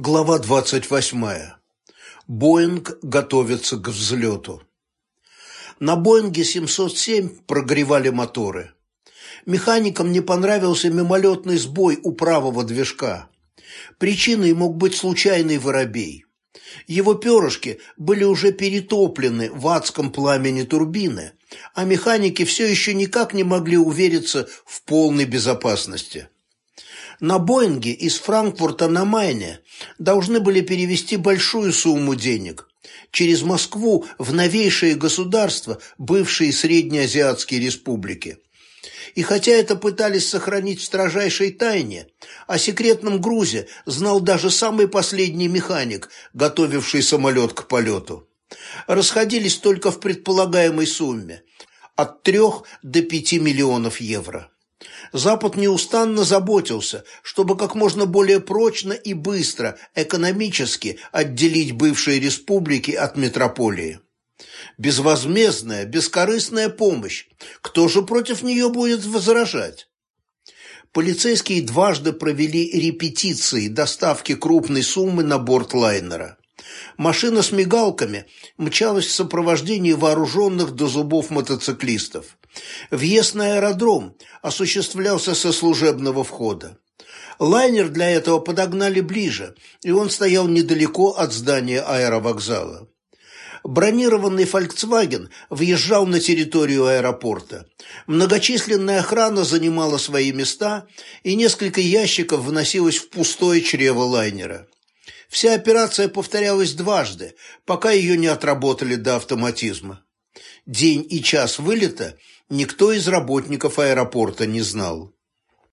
Глава 28. Боинг готовится к взлету. На Боинге 707 прогревали моторы. Механикам не понравился мимолетный сбой у правого движка. Причиной мог быть случайный воробей. Его перышки были уже перетоплены в адском пламени турбины, а механики все еще никак не могли увериться в полной безопасности. На Боинге из Франкфурта на Майне должны были перевести большую сумму денег через Москву в новейшие государства бывшие Среднеазиатские республики. И хотя это пытались сохранить в строжайшей тайне, о секретном грузе знал даже самый последний механик, готовивший самолет к полету. Расходились только в предполагаемой сумме – от трех до пяти миллионов евро. Запад неустанно заботился, чтобы как можно более прочно и быстро экономически отделить бывшие республики от метрополии. Безвозмездная, бескорыстная помощь. Кто же против нее будет возражать? Полицейские дважды провели репетиции доставки крупной суммы на борт лайнера. Машина с мигалками мчалась в сопровождении вооруженных до зубов мотоциклистов. Въезд на аэродром осуществлялся со служебного входа. Лайнер для этого подогнали ближе, и он стоял недалеко от здания аэровокзала. Бронированный «Фольксваген» въезжал на территорию аэропорта. Многочисленная охрана занимала свои места, и несколько ящиков вносилось в пустое чрево лайнера. Вся операция повторялась дважды, пока ее не отработали до автоматизма. День и час вылета никто из работников аэропорта не знал.